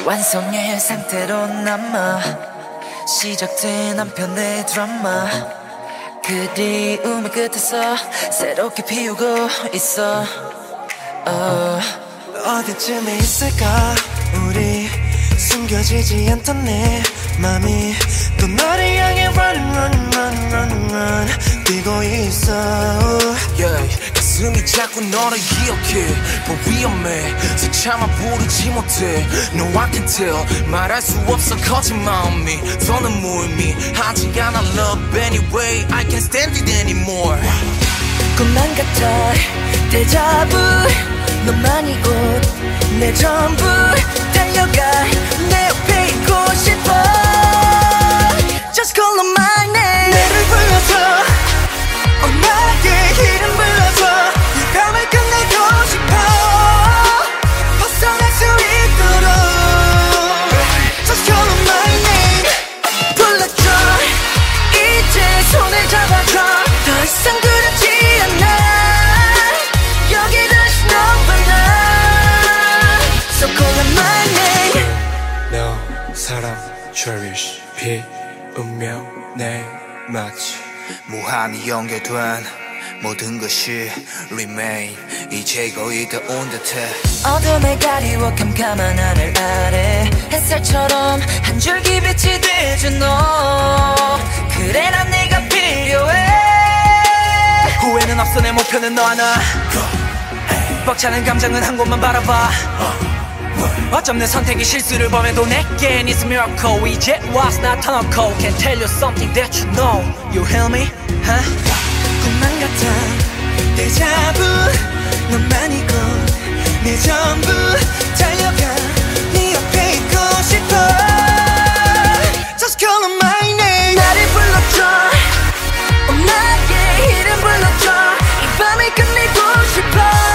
미완성의 상태로 남아 시작된 한편의 드라마. 그리움의 끝에서 새롭게 피우고 있어. uh. 어디쯤에 있을까? 우리 숨겨지지 않던 내 맘이 또 너를 향해 run run run run run 뛰고 있어 가슴이 자꾸 너를 기억해. 뭐 위험해. 수차마 부르지 못해. No I can tell. 말할 수 없어. 커진 마음이. 더는 무의미하지 않아 love. Anyway I can't stand it anymore. 꿈만 같아. 데자부 너만이 곧 내 전부 cherish 비 운명 내 마치 무한히 연결된 모든 것이 remain. 이제 거의 다 온 듯해. 어둠에 가리워 캄캄한 하늘 아래. 햇살처럼 한 줄기 빛이 되준 너. 그래 난 네가 필요해. 후회는 없어 내 목표는 너 하나. 벅차는 감정은 한 곳만 바라봐 어쩜 내 선택이 실수를 범해도 내겐 a miracle 이제 와서 나타놓고 Can tell you something that you know You hear me? Huh? 꿈만 같아 데자부 너만이 곧내 전부 달려가 네 옆에 있고 싶어 Just call on my name 나를 불러줘 oh, 나의 이름 불러줘 이 밤을 끝내고 싶어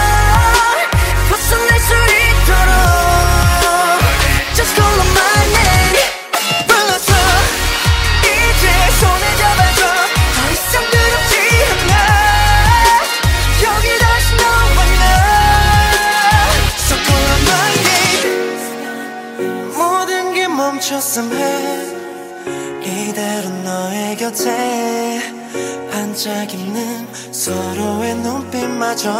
멈췄음 해 이대로 너의 곁에 반짝이는 서로의 눈빛마저